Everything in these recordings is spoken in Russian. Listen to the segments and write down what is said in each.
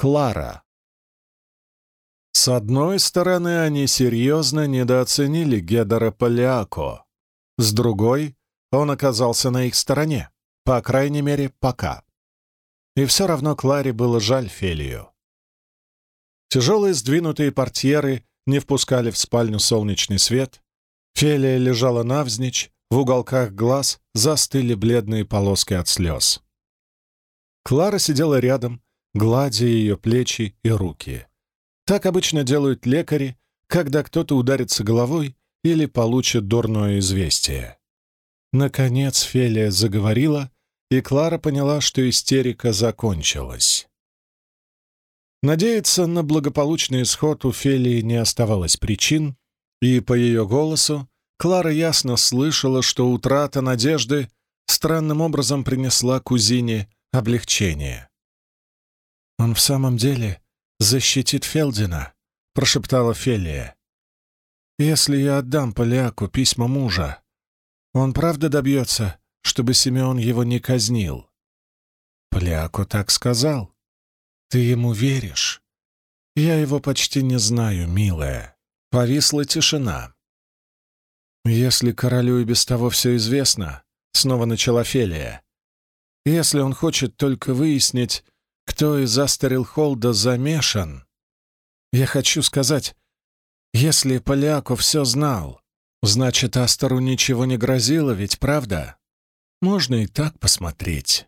Клара. С одной стороны, они серьезно недооценили Гедора Полиако. С другой, он оказался на их стороне, по крайней мере, пока. И все равно Кларе было жаль Фелию. Тяжелые сдвинутые портьеры не впускали в спальню солнечный свет. Фелия лежала навзничь, в уголках глаз застыли бледные полоски от слез. Клара сидела рядом, гладя ее плечи и руки. Так обычно делают лекари, когда кто-то ударится головой или получит дурное известие. Наконец Фелия заговорила, и Клара поняла, что истерика закончилась. Надеяться на благополучный исход у Фелии не оставалось причин, и по ее голосу Клара ясно слышала, что утрата надежды странным образом принесла кузине облегчение. «Он в самом деле защитит Фелдина», — прошептала Фелия. «Если я отдам поляку письма мужа, он правда добьется, чтобы Симеон его не казнил?» «Поляку так сказал», «Ты ему веришь?» «Я его почти не знаю, милая». Повисла тишина. «Если королю и без того все известно», — снова начала Фелия, «если он хочет только выяснить, кто из Астарилхолда замешан, я хочу сказать, если Поляку все знал, значит, Астору ничего не грозило, ведь правда? Можно и так посмотреть».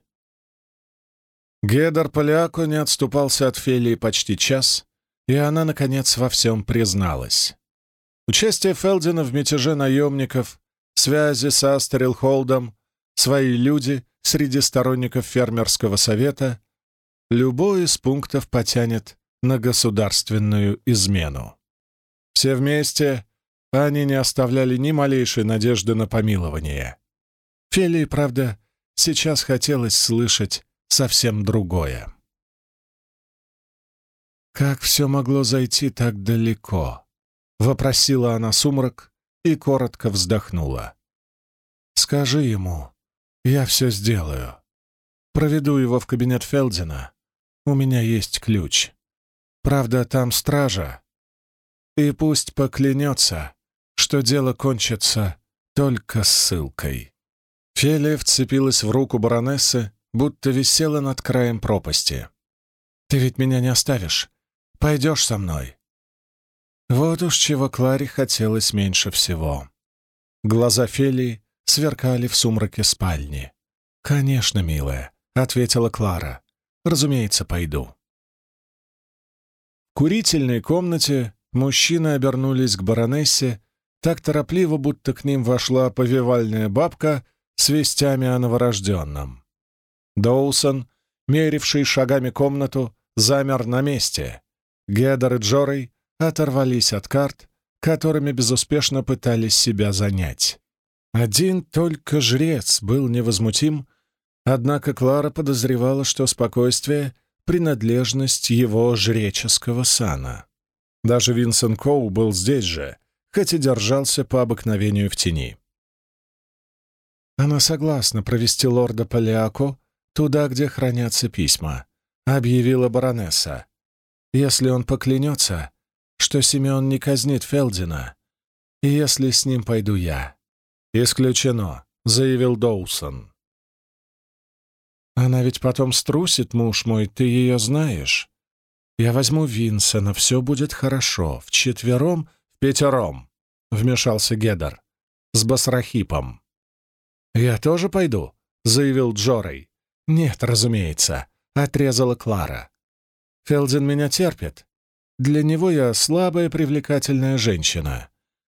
Гедор Поляко не отступался от Фелии почти час, и она, наконец, во всем призналась. Участие Фелдина в мятеже наемников, связи с Астерилхолдом, свои люди среди сторонников фермерского совета — любой из пунктов потянет на государственную измену. Все вместе они не оставляли ни малейшей надежды на помилование. Фелии, правда, сейчас хотелось слышать совсем другое. «Как все могло зайти так далеко?» — вопросила она сумрак и коротко вздохнула. «Скажи ему, я все сделаю. Проведу его в кабинет Фелдина. У меня есть ключ. Правда, там стража. И пусть поклянется, что дело кончится только ссылкой». Фелия вцепилась в руку баронессы, будто висела над краем пропасти. «Ты ведь меня не оставишь. Пойдешь со мной». Вот уж чего Кларе хотелось меньше всего. Глаза Фелии сверкали в сумраке спальни. «Конечно, милая», — ответила Клара. «Разумеется, пойду». В курительной комнате мужчины обернулись к баронессе так торопливо, будто к ним вошла повивальная бабка с вестями о новорожденном. Доусон, меривший шагами комнату, замер на месте. Гедер и Джорой оторвались от карт, которыми безуспешно пытались себя занять. Один только жрец был невозмутим, однако Клара подозревала, что спокойствие — принадлежность его жреческого сана. Даже Винсент Коу был здесь же, хоть и держался по обыкновению в тени. Она согласна провести лорда Палиако туда, где хранятся письма», — объявила баронесса. «Если он поклянется, что Симеон не казнит Фелдина, и если с ним пойду я». «Исключено», — заявил Доусон. «Она ведь потом струсит, муж мой, ты ее знаешь. Я возьму Винсона, все будет хорошо. Вчетвером, в пятером», — вмешался Гедер, — «с Басрахипом». «Я тоже пойду», — заявил Джорей. «Нет, разумеется», — отрезала Клара. «Фелдин меня терпит. Для него я слабая привлекательная женщина.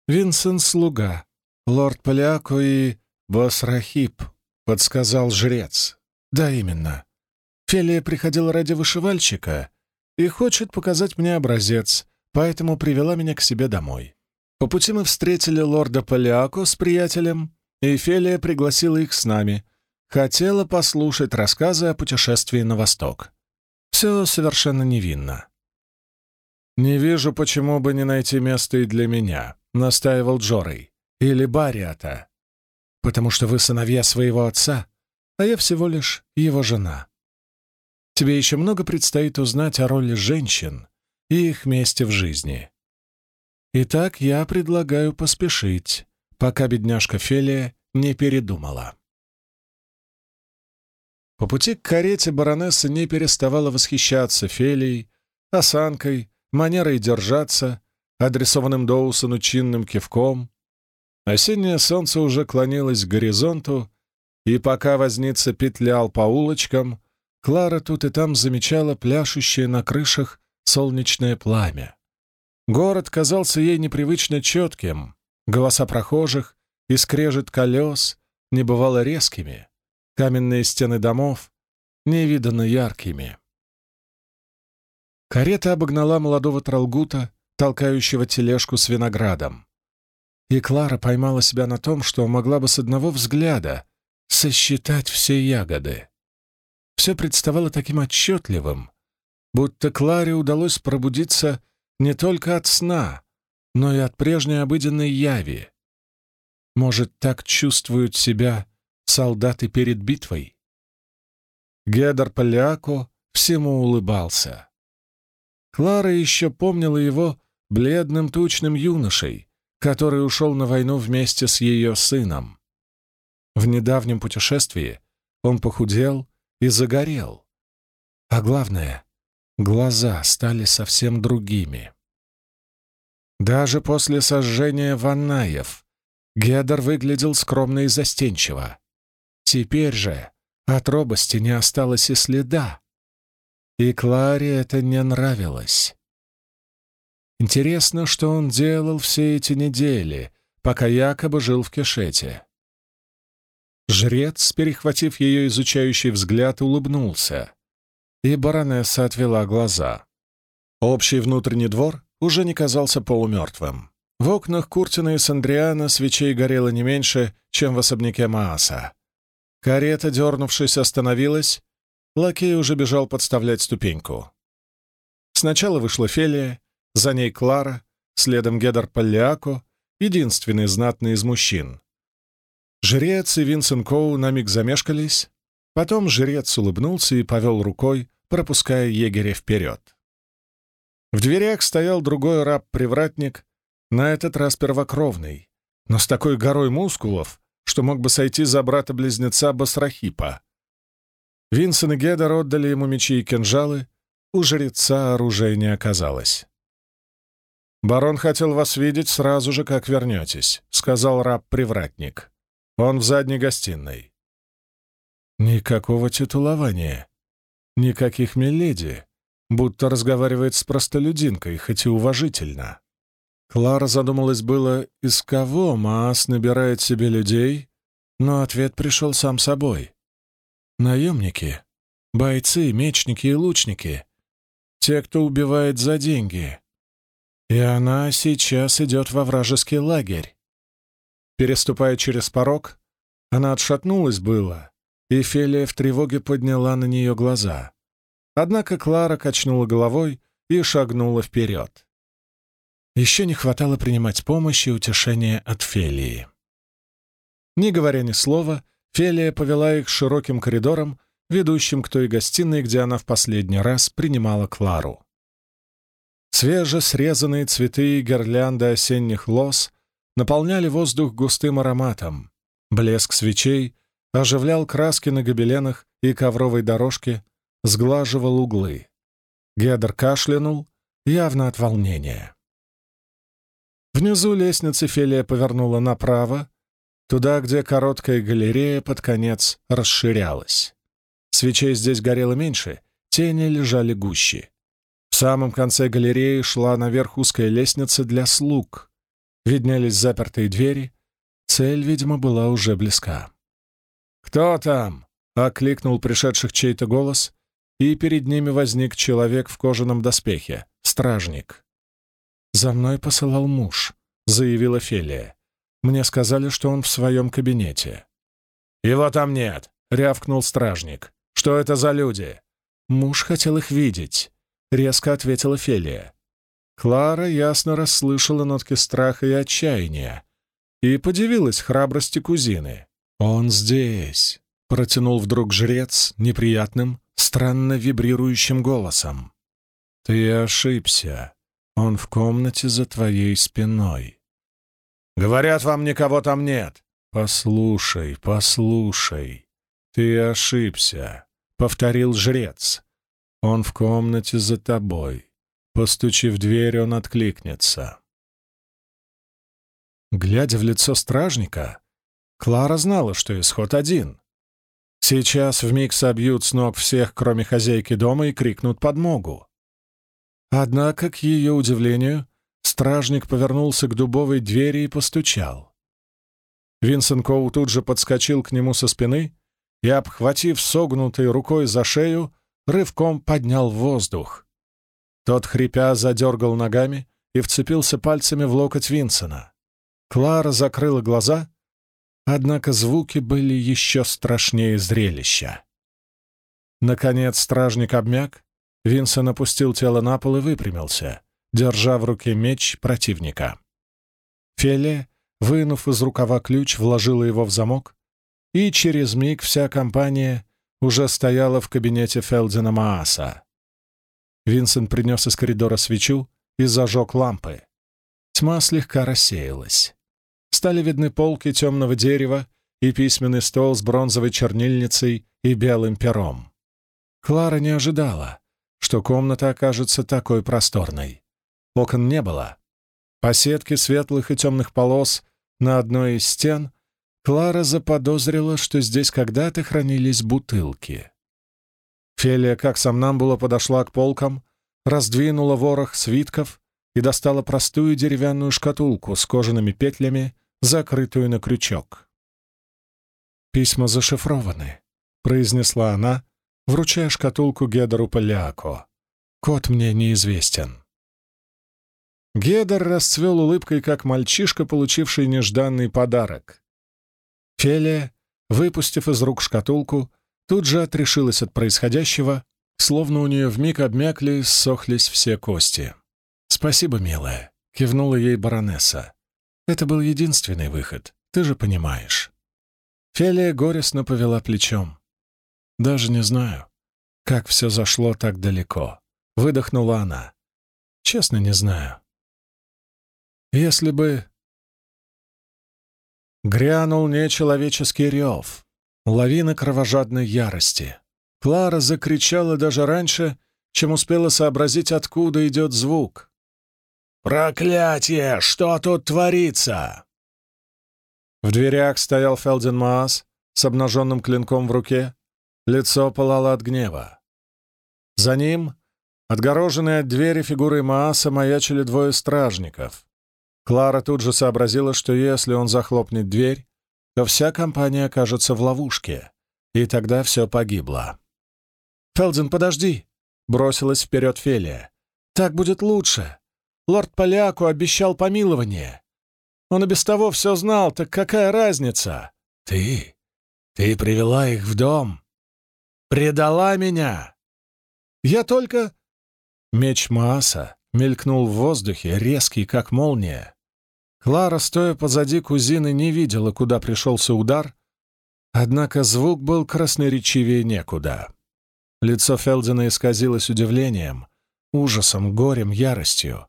Винсент — слуга. Лорд Поляко и Босрахип», — подсказал жрец. «Да, именно. Фелия приходила ради вышивальщика и хочет показать мне образец, поэтому привела меня к себе домой. По пути мы встретили лорда Поляко с приятелем, и Фелия пригласила их с нами — Хотела послушать рассказы о путешествии на восток. Все совершенно невинно. «Не вижу, почему бы не найти место и для меня», — настаивал Джорей. «Или Бариата. Потому что вы сыновья своего отца, а я всего лишь его жена». Тебе еще много предстоит узнать о роли женщин и их месте в жизни. Итак, я предлагаю поспешить, пока бедняжка Фелия не передумала. По пути к карете баронесса не переставала восхищаться Фелией, осанкой, манерой держаться, адресованным Доусону чинным кивком. Осеннее солнце уже клонилось к горизонту, и пока возница петлял по улочкам, Клара тут и там замечала пляшущее на крышах солнечное пламя. Город казался ей непривычно четким, голоса прохожих и скрежет колес не бывало резкими, каменные стены домов невиданно яркими. Карета обогнала молодого тралгута, толкающего тележку с виноградом. И Клара поймала себя на том, что могла бы с одного взгляда сосчитать все ягоды. Все представало таким отчетливым, будто Кларе удалось пробудиться не только от сна, но и от прежней обыденной яви. Может, так чувствуют себя солдаты перед битвой? Гедор Поляко всему улыбался. Клара еще помнила его бледным тучным юношей, который ушел на войну вместе с ее сыном. В недавнем путешествии он похудел и загорел. А главное, глаза стали совсем другими. Даже после сожжения Ваннаев Гедер выглядел скромно и застенчиво. Теперь же от робости не осталось и следа. И Кларе это не нравилось. Интересно, что он делал все эти недели, пока якобы жил в Кешете. Жрец, перехватив ее изучающий взгляд, улыбнулся, и баронесса отвела глаза. Общий внутренний двор уже не казался полумертвым. В окнах Куртина и Сандриана свечей горело не меньше, чем в особняке Мааса. Карета, дернувшись, остановилась, Лакей уже бежал подставлять ступеньку. Сначала вышла Фелия, за ней Клара, следом Гедар Паллиако, единственный знатный из мужчин. Жрец и Винсент Коу на миг замешкались, потом жрец улыбнулся и повел рукой, пропуская егеря вперед. В дверях стоял другой раб-привратник, на этот раз первокровный, но с такой горой мускулов, что мог бы сойти за брата-близнеца Басрахипа. Винсен и Гедер отдали ему мечи и кинжалы, у жреца оружия не оказалось. «Барон хотел вас видеть сразу же, как вернетесь», — сказал раб-привратник. «Он в задней гостиной». Никакого титулования, никаких миледи, будто разговаривает с простолюдинкой, хоть и уважительно. Клара задумалась было, из кого Маас набирает себе людей, но ответ пришел сам собой. Наемники, бойцы, мечники и лучники. Те, кто убивает за деньги. И она сейчас идет во вражеский лагерь. Переступая через порог, она отшатнулась было, и Фелия в тревоге подняла на нее глаза. Однако Клара качнула головой и шагнула вперед. Еще не хватало принимать помощь и утешение от Фелии. Не говоря ни слова, Фелия повела их широким коридором, ведущим к той гостиной, где она в последний раз принимала Клару. Свеже срезанные цветы и гирлянды осенних лос наполняли воздух густым ароматом. Блеск свечей оживлял краски на гобеленах и ковровой дорожке, сглаживал углы. Гедер кашлянул, явно от волнения. Внизу лестницы Фелия повернула направо, туда, где короткая галерея под конец расширялась. Свечей здесь горело меньше, тени лежали гуще. В самом конце галереи шла наверх узкая лестница для слуг. Виднелись запертые двери. Цель, видимо, была уже близка. «Кто там?» — окликнул пришедших чей-то голос, и перед ними возник человек в кожаном доспехе, стражник. «За мной посылал муж», — заявила Фелия. Мне сказали, что он в своем кабинете». «Его там нет», — рявкнул стражник. «Что это за люди?» «Муж хотел их видеть», — резко ответила Фелия. Клара ясно расслышала нотки страха и отчаяния и подивилась храбрости кузины. «Он здесь», — протянул вдруг жрец неприятным, странно вибрирующим голосом. «Ты ошибся. Он в комнате за твоей спиной». «Говорят, вам никого там нет». «Послушай, послушай. Ты ошибся», — повторил жрец. «Он в комнате за тобой. Постучи в дверь, он откликнется». Глядя в лицо стражника, Клара знала, что исход один. Сейчас вмиг собьют с ног всех, кроме хозяйки дома, и крикнут подмогу. Однако, к ее удивлению, стражник повернулся к дубовой двери и постучал. Винсент Коу тут же подскочил к нему со спины и, обхватив согнутой рукой за шею, рывком поднял воздух. Тот, хрипя, задергал ногами и вцепился пальцами в локоть Винсона. Клара закрыла глаза, однако звуки были еще страшнее зрелища. Наконец стражник обмяк, Винсон опустил тело на пол и выпрямился, держа в руке меч противника. Фелия, вынув из рукава ключ, вложила его в замок, и через миг вся компания уже стояла в кабинете Фелдина Мааса. Винсент принес из коридора свечу и зажег лампы. Тьма слегка рассеялась стали видны полки темного дерева и письменный стол с бронзовой чернильницей и белым пером. Клара не ожидала, что комната окажется такой просторной. Окон не было. По сетке светлых и темных полос на одной из стен Клара заподозрила, что здесь когда-то хранились бутылки. Фелия, как сам нам было, подошла к полкам, раздвинула ворох свитков и достала простую деревянную шкатулку с кожаными петлями закрытую на крючок. «Письма зашифрованы», — произнесла она, вручая шкатулку Гедору Поляко. «Код мне неизвестен». Гедор расцвел улыбкой, как мальчишка, получивший нежданный подарок. Фелия, выпустив из рук шкатулку, тут же отрешилась от происходящего, словно у нее вмиг обмякли и ссохлись все кости. «Спасибо, милая», — кивнула ей баронесса. Это был единственный выход, ты же понимаешь. Фелия горестно повела плечом. Даже не знаю, как все зашло так далеко. Выдохнула она. Честно, не знаю. Если бы... Грянул нечеловеческий рев, лавина кровожадной ярости. Клара закричала даже раньше, чем успела сообразить, откуда идет звук. «Проклятие! Что тут творится?» В дверях стоял Фелден Маас с обнаженным клинком в руке. Лицо пылало от гнева. За ним, отгороженные от двери фигурой Мааса, маячили двое стражников. Клара тут же сообразила, что если он захлопнет дверь, то вся компания окажется в ловушке, и тогда все погибло. «Фелден, подожди!» — бросилась вперед Фелия. «Так будет лучше!» Лорд Поляку обещал помилование. Он и без того все знал, так какая разница? Ты? Ты привела их в дом? Предала меня? Я только... Меч Мааса мелькнул в воздухе, резкий, как молния. Клара, стоя позади кузины, не видела, куда пришелся удар, однако звук был красноречивее некуда. Лицо Фелдина исказилось удивлением, ужасом, горем, яростью.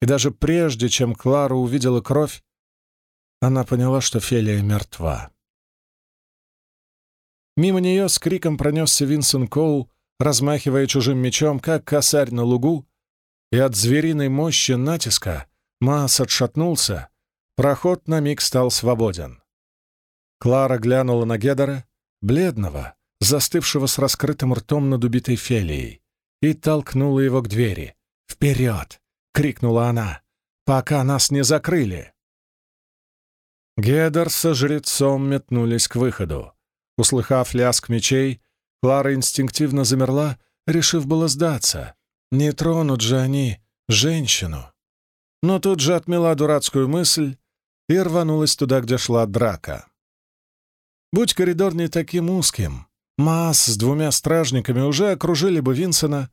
И даже прежде, чем Клара увидела кровь, она поняла, что Фелия мертва. Мимо нее с криком пронесся Винсент Коул, размахивая чужим мечом, как косарь на лугу, и от звериной мощи натиска Маас отшатнулся, проход на миг стал свободен. Клара глянула на Гедора, бледного, застывшего с раскрытым ртом над убитой Фелией, и толкнула его к двери. «Вперед! крикнула она. «Пока нас не закрыли!» Гедер со жрецом метнулись к выходу. Услыхав лязг мечей, Клара инстинктивно замерла, решив было сдаться. Не тронут же они женщину. Но тут же отмела дурацкую мысль и рванулась туда, где шла драка. Будь коридор не таким узким, Маас с двумя стражниками уже окружили бы Винсона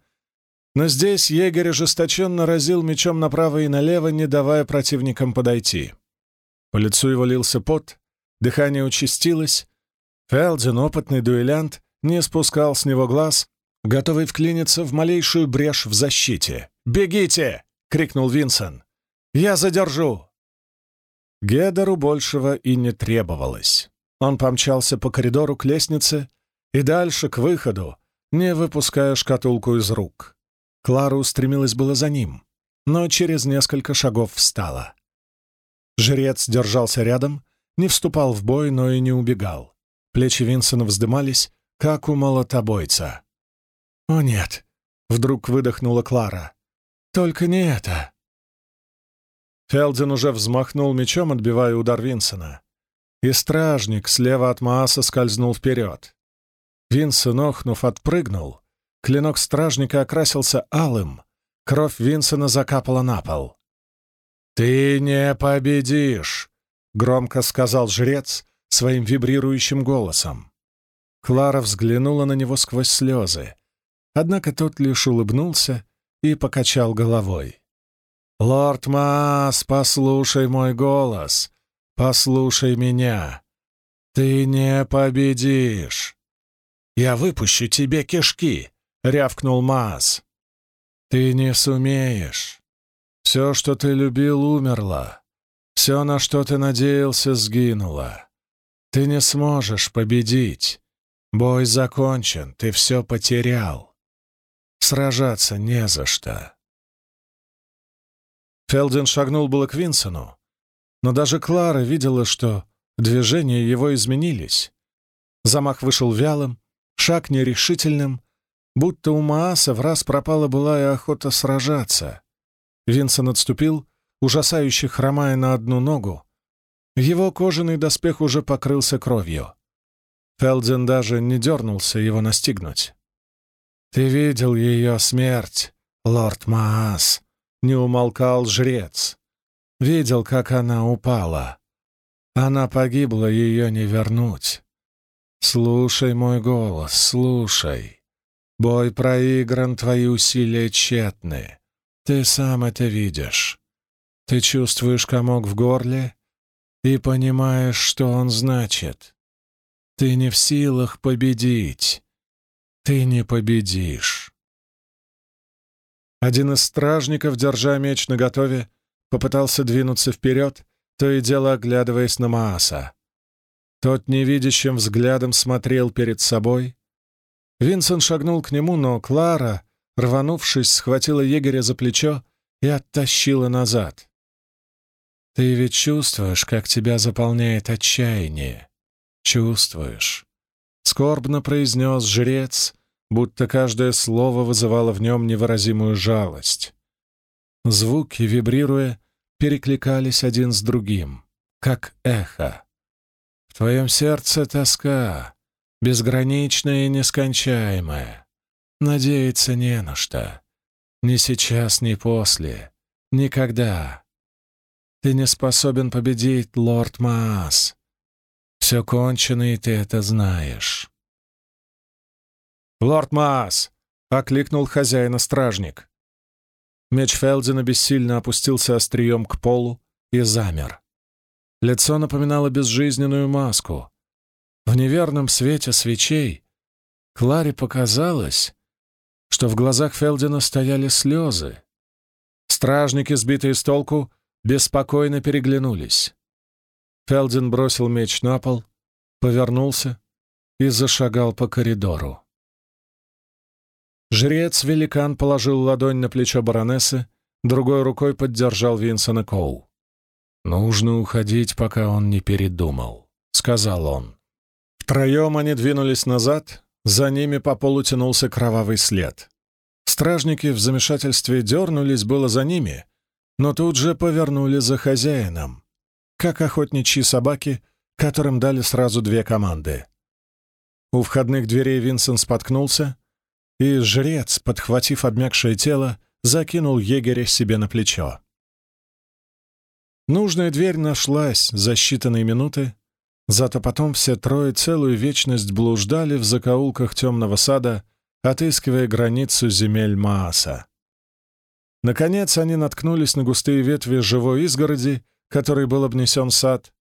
но здесь егерь ожесточенно разил мечом направо и налево, не давая противникам подойти. По лицу его лился пот, дыхание участилось. Фелдин, опытный дуэлянт, не спускал с него глаз, готовый вклиниться в малейшую брешь в защите. «Бегите!» — крикнул Винсон. «Я задержу!» Гедеру большего и не требовалось. Он помчался по коридору к лестнице и дальше к выходу, не выпуская шкатулку из рук. Клара устремилась было за ним, но через несколько шагов встала. Жрец держался рядом, не вступал в бой, но и не убегал. Плечи Винсона вздымались, как у молотобойца. «О нет!» — вдруг выдохнула Клара. «Только не это!» Фелдин уже взмахнул мечом, отбивая удар Винсона. И стражник слева от Мааса скользнул вперед. Винсон, охнув, отпрыгнул. Клинок стражника окрасился алым. Кровь Винсона закапала на пол. «Ты не победишь!» — громко сказал жрец своим вибрирующим голосом. Клара взглянула на него сквозь слезы. Однако тот лишь улыбнулся и покачал головой. «Лорд Маас, послушай мой голос, послушай меня. Ты не победишь. Я выпущу тебе кишки», — рявкнул Маас. «Ты не сумеешь. Все, что ты любил, умерло. Все, на что ты надеялся, сгинуло. Ты не сможешь победить. Бой закончен, ты все потерял. Сражаться не за что. Фелдин шагнул было к Винсону, но даже Клара видела, что движения его изменились. Замах вышел вялым, шаг нерешительным, будто у Мааса в раз пропала былая охота сражаться. Винсон отступил, ужасающе хромая на одну ногу. Его кожаный доспех уже покрылся кровью. Фелдзен даже не дернулся его настигнуть. «Ты видел ее смерть, лорд Маас», — не умолкал жрец. «Видел, как она упала. Она погибла, ее не вернуть. Слушай мой голос, слушай. Бой проигран, твои усилия тщетны. Ты сам это видишь. Ты чувствуешь комок в горле и понимаешь, что он значит. Ты не в силах победить. Ты не победишь. Один из стражников, держа меч наготове, попытался двинуться вперед, то и дело оглядываясь на Мааса. Тот невидящим взглядом смотрел перед собой. Винсент шагнул к нему, но Клара, рванувшись, схватила егеря за плечо и оттащила назад. «Ты ведь чувствуешь, как тебя заполняет отчаяние. Чувствуешь». Скорбно произнес жрец, будто каждое слово вызывало в нем невыразимую жалость. Звуки, вибрируя, перекликались один с другим, как эхо. В твоем сердце тоска, безграничная и нескончаемая. Надеяться не на что. Ни сейчас, ни после. Никогда. Ты не способен победить, лорд Маас. Все кончено, и ты это знаешь. «Лорд Маас!» — окликнул хозяина стражник. Меч Фелдина бессильно опустился острием к полу и замер. Лицо напоминало безжизненную маску. В неверном свете свечей Кларе показалось, что в глазах Фелдина стояли слезы. Стражники, сбитые с толку, беспокойно переглянулись. Фелдин бросил меч на пол, повернулся и зашагал по коридору. Жрец-великан положил ладонь на плечо баронессы, другой рукой поддержал Винсона Коу. «Нужно уходить, пока он не передумал», — сказал он. Втроем они двинулись назад, за ними по полу тянулся кровавый след. Стражники в замешательстве дернулись было за ними, но тут же повернули за хозяином, как охотничьи собаки, которым дали сразу две команды. У входных дверей Винсент споткнулся, и жрец, подхватив обмякшее тело, закинул егеря себе на плечо. Нужная дверь нашлась за считанные минуты, Зато потом все трое целую вечность блуждали в закоулках темного сада, отыскивая границу земель Мааса. Наконец они наткнулись на густые ветви живой изгороди, которой был обнесен сад,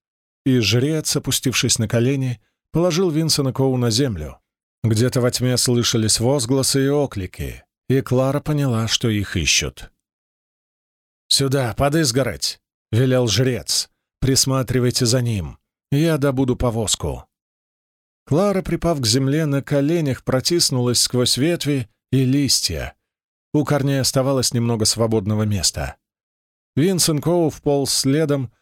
и жрец, опустившись на колени, положил Винсона Коу на землю. Где-то во тьме слышались возгласы и оклики, и Клара поняла, что их ищут. «Сюда, под изгородь!» — велел жрец. «Присматривайте за ним. Я добуду повозку». Клара, припав к земле, на коленях протиснулась сквозь ветви и листья. У корней оставалось немного свободного места. Винсент Коу вполз следом,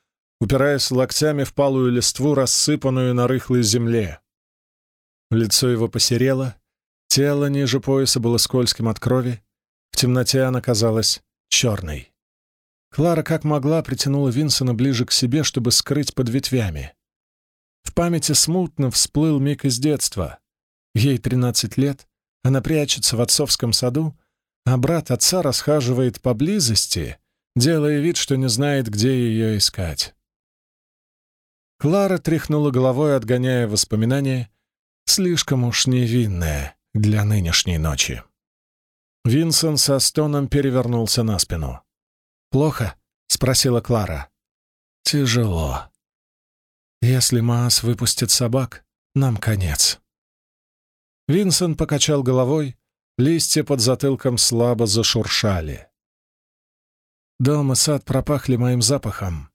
упираясь локтями в палую листву, рассыпанную на рыхлой земле. Лицо его посерело, тело ниже пояса было скользким от крови, в темноте она казалась черной. Клара как могла притянула Винсона ближе к себе, чтобы скрыть под ветвями. В памяти смутно всплыл миг из детства. Ей 13 лет, она прячется в отцовском саду, а брат отца расхаживает поблизости, делая вид, что не знает, где ее искать. Клара тряхнула головой, отгоняя воспоминания, слишком уж невинная для нынешней ночи. Винсент со стоном перевернулся на спину. «Плохо?» — спросила Клара. «Тяжело. Если Маас выпустит собак, нам конец». Винсент покачал головой, листья под затылком слабо зашуршали. Дом и сад пропахли моим запахом.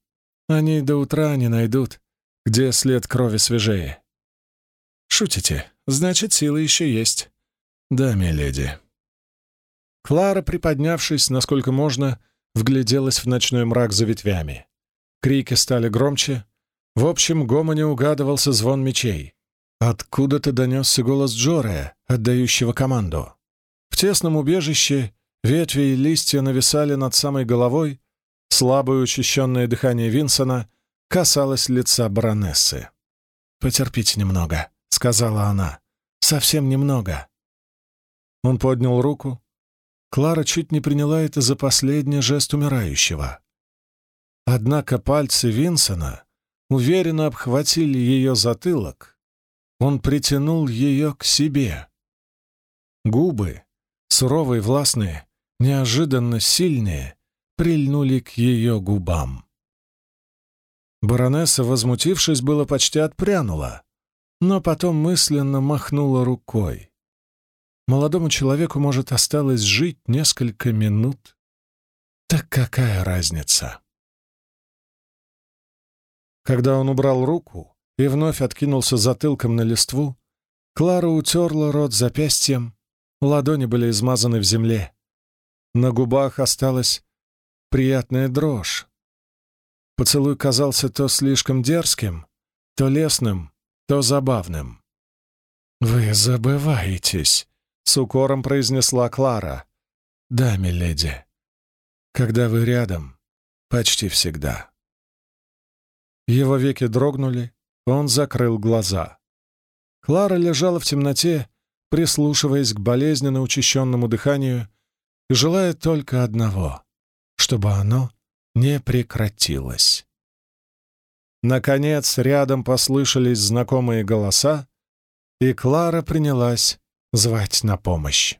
Они до утра не найдут, где след крови свежее. Шутите? Значит, силы еще есть. Да, миледи. Клара, приподнявшись, насколько можно, вгляделась в ночной мрак за ветвями. Крики стали громче. В общем гомоне угадывался звон мечей. Откуда-то донесся голос Джорея, отдающего команду. В тесном убежище ветви и листья нависали над самой головой, слабое учащенное дыхание Винсона касалось лица баронессы. «Потерпите немного», — сказала она. «Совсем немного». Он поднял руку. Клара чуть не приняла это за последний жест умирающего. Однако пальцы Винсона уверенно обхватили ее затылок. Он притянул ее к себе. Губы, суровые, властные, неожиданно сильные, прильнули к ее губам. Баронесса, возмутившись, было почти отпрянула, но потом мысленно махнула рукой. Молодому человеку, может, осталось жить несколько минут. Так какая разница? Когда он убрал руку и вновь откинулся затылком на листву, Клара утерла рот запястьем, ладони были измазаны в земле. На губах осталась приятная дрожь, Поцелуй казался то слишком дерзким, то лесным, то забавным. «Вы забываетесь», — с укором произнесла Клара. «Да, миледи. Когда вы рядом, почти всегда». Его веки дрогнули, он закрыл глаза. Клара лежала в темноте, прислушиваясь к болезненно учащенному дыханию и желая только одного — чтобы оно не прекратилось. Наконец, рядом послышались знакомые голоса, и Клара принялась звать на помощь.